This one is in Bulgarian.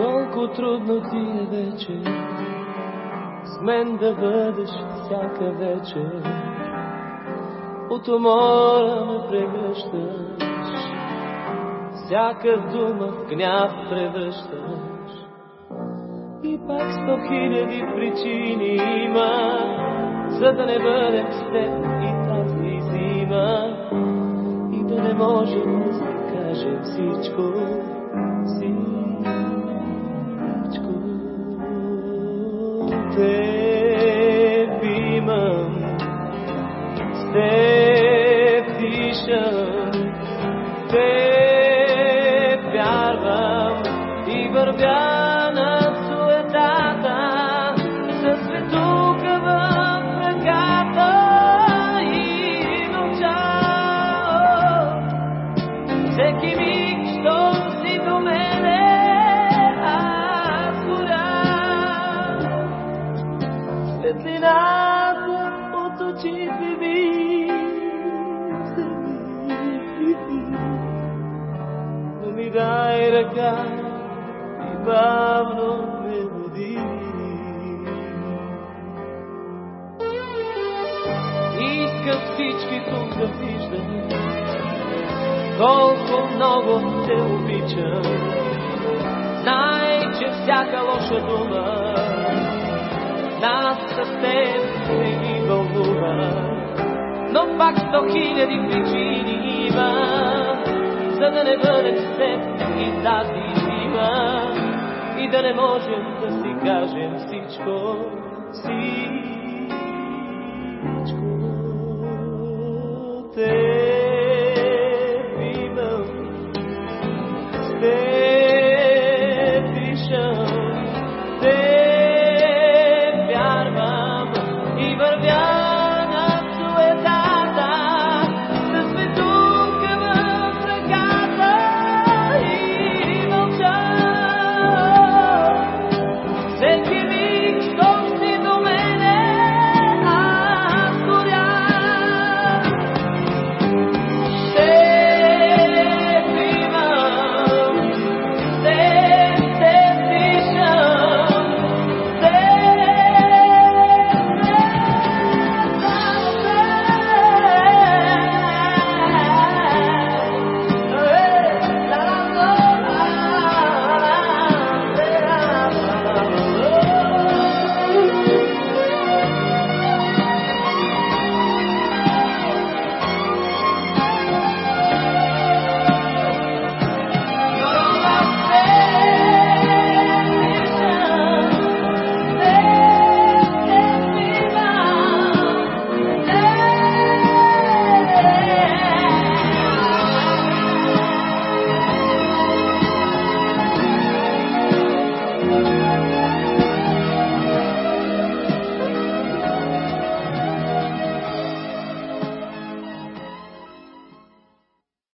Колко трудно ти е вече с мен да бъдеш всяка вечер. От умора ме прегръщаш, всяка дума в гняв превръщаш. И пак сто хиляди причини има, за да не бъдем с теб и тази зима. И да не можем да си кажем всичко, всичко. С теб дишам, теб вярвам и вървя на суетата, с светука в ръката и мълча. Всеки миг, щом си до мене, аз горя. Светлината Но ми дай ръка и бавно ме води. Искам всички тук да виждат колко много те обичам. Знай, че всяка лоша дума нас с теб не ги вълнува. Но пак сто хиляди причини има, за да не бъдем с теб и тази зима. И да не можем да си кажем всичко, всичко.